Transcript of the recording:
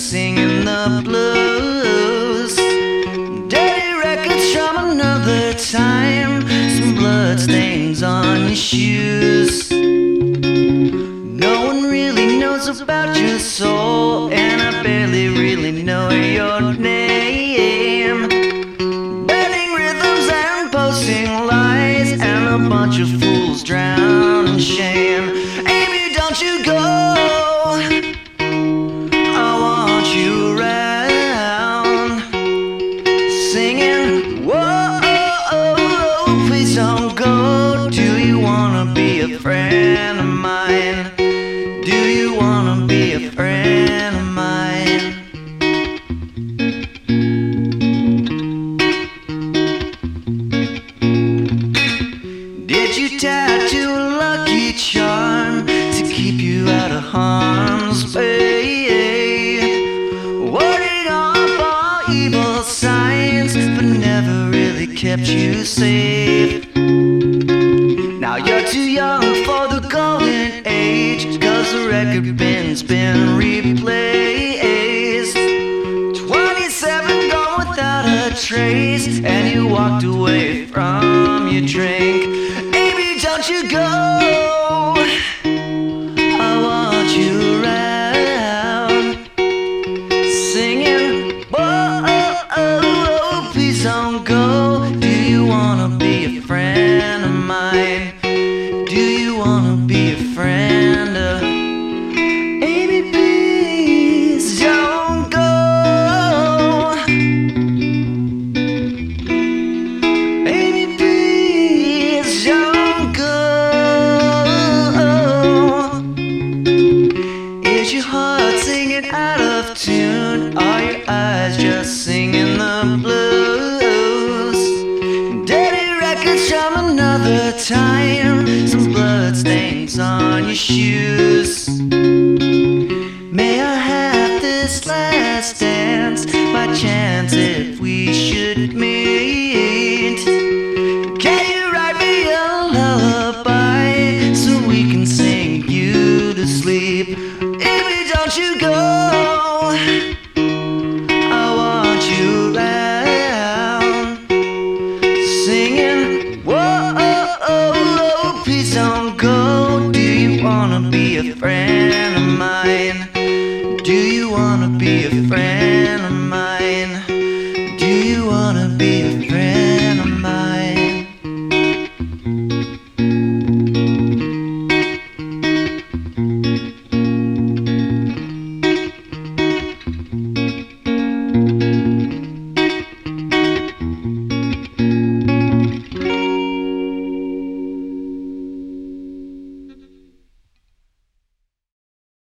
singing the blues. Dirty records from another time, some bloodstains on your shoes. No one really knows about your soul, and I barely really know your name. Betting rhythms and posting lies, and a bunch of fools drown in shame. Amy, don't you go. A friend of mine? Do you wanna be a friend of mine? Did you tattoo a lucky charm to keep you out of harm's way? Off all evil signs, but never really kept you safe. Now you're too young cause the record bin's been replaced. 27 gone without a trace, and you walked away from your drink. Amy, don't you go. singing the blues. Dirty records from another time, some bloodstains on your shoes. May I have this last dance by chance if we should meet? Can you write me a lullaby so we can sing you to sleep? If don't, you go. wanna be a friend of mine? Do you wanna be a friend of mine? Do you wanna be a